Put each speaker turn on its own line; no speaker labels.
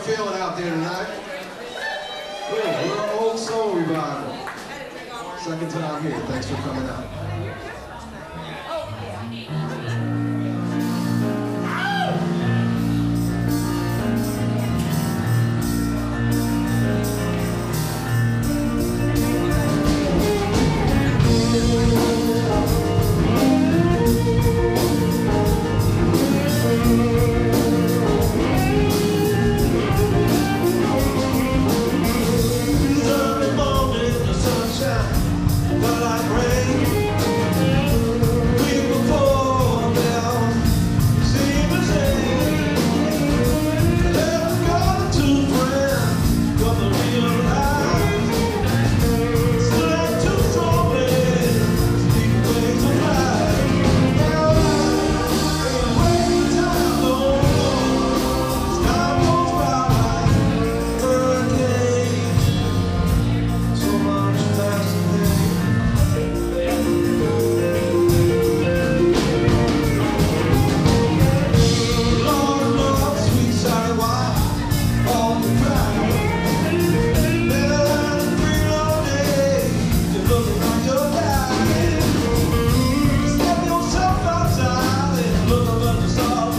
feeling out there tonight? We're an Old Soul Revival. Second time here. Thanks for coming out. Oh.